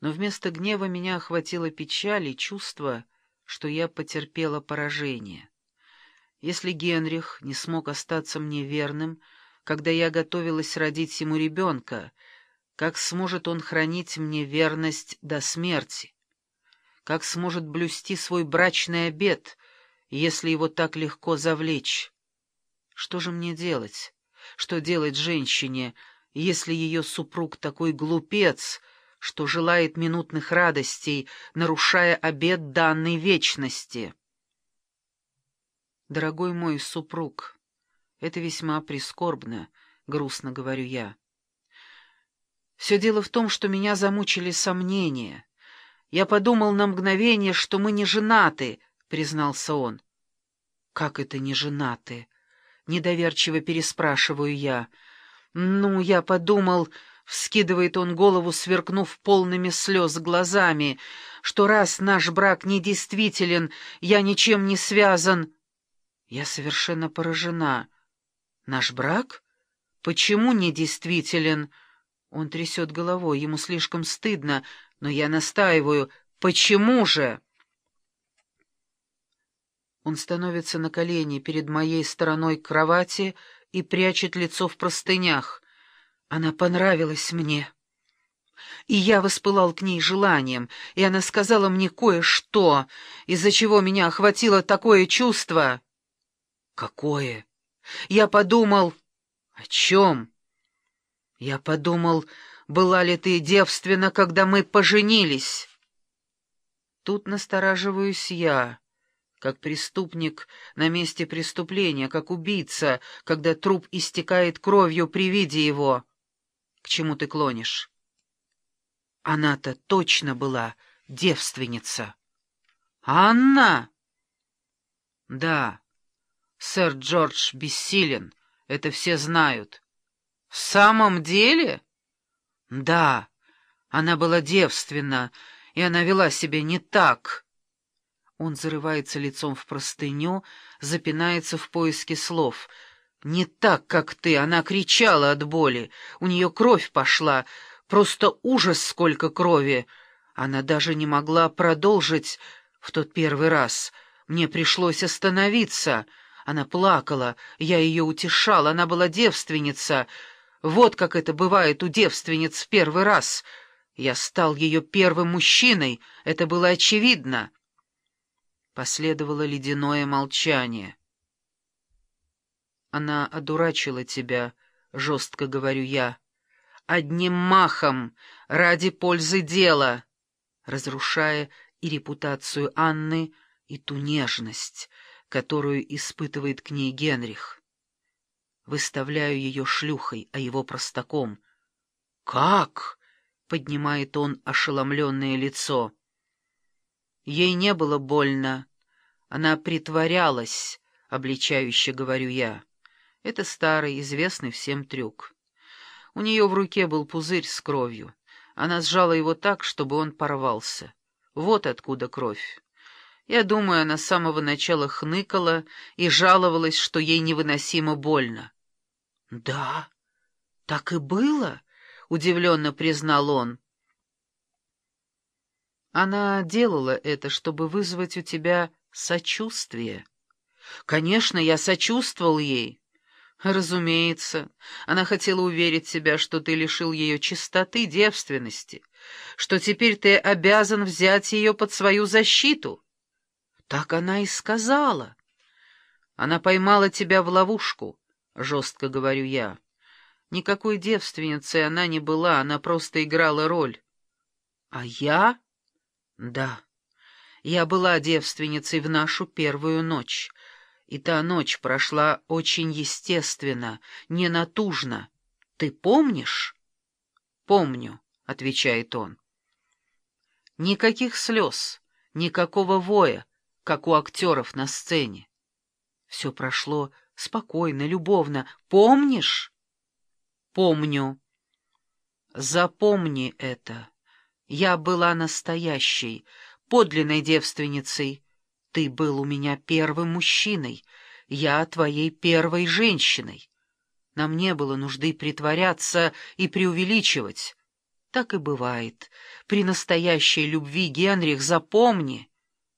Но вместо гнева меня охватила печаль и чувство, что я потерпела поражение. Если Генрих не смог остаться мне верным, когда я готовилась родить ему ребенка, как сможет он хранить мне верность до смерти? Как сможет блюсти свой брачный обет, если его так легко завлечь? Что же мне делать? Что делать женщине, если ее супруг такой глупец, что желает минутных радостей, нарушая обет данной вечности? Дорогой мой супруг, это весьма прискорбно, грустно говорю я. Все дело в том, что меня замучили сомнения. Я подумал на мгновение, что мы не женаты, признался он. Как это не женаты? Недоверчиво переспрашиваю я. «Ну, я подумал...» — вскидывает он голову, сверкнув полными слез глазами, что раз наш брак недействителен, я ничем не связан. Я совершенно поражена. Наш брак? Почему недействителен? Он трясет головой, ему слишком стыдно, но я настаиваю. Почему же? Он становится на колени перед моей стороной кровати и прячет лицо в простынях. Она понравилась мне. И я воспылал к ней желанием, и она сказала мне кое-что, из-за чего меня охватило такое чувство. Какое? Я подумал... О чем? Я подумал, была ли ты девственна, когда мы поженились? Тут настораживаюсь я как преступник на месте преступления, как убийца, когда труп истекает кровью при виде его. К чему ты клонишь? Она-то точно была девственница. Анна? Да, сэр Джордж бессилен, это все знают. В самом деле? Да, она была девственна, и она вела себя не так, он зарывается лицом в простыню, запинается в поиске слов. «Не так, как ты!» Она кричала от боли. У нее кровь пошла. Просто ужас, сколько крови! Она даже не могла продолжить в тот первый раз. Мне пришлось остановиться. Она плакала, я ее утешал, она была девственница. Вот как это бывает у девственниц в первый раз. Я стал ее первым мужчиной, это было очевидно. Последовало ледяное молчание. «Она одурачила тебя», — жестко говорю я. «Одним махом, ради пользы дела», разрушая и репутацию Анны, и ту нежность, которую испытывает к ней Генрих. Выставляю ее шлюхой, а его простаком. «Как?» — поднимает он ошеломленное лицо. Ей не было больно. Она притворялась, обличающе говорю я. Это старый, известный всем трюк. У нее в руке был пузырь с кровью. Она сжала его так, чтобы он порвался. Вот откуда кровь. Я думаю, она с самого начала хныкала и жаловалась, что ей невыносимо больно. — Да, так и было, — удивленно признал он. Она делала это, чтобы вызвать у тебя сочувствие. Конечно, я сочувствовал ей. Разумеется, она хотела уверить себя, что ты лишил ее чистоты, девственности, что теперь ты обязан взять ее под свою защиту. Так она и сказала. Она поймала тебя в ловушку, жестко говорю я. Никакой девственницей она не была, она просто играла роль. А я? Да. Я была девственницей в нашу первую ночь, и та ночь прошла очень естественно, не натужно. Ты помнишь? Помню, — отвечает он. Никаких слез, никакого воя, как у актеров на сцене. Все прошло спокойно, любовно. Помнишь? Помню. Запомни это. Я была настоящей, подлинной девственницей. Ты был у меня первым мужчиной, я твоей первой женщиной. Нам не было нужды притворяться и преувеличивать. Так и бывает. При настоящей любви, Генрих, запомни,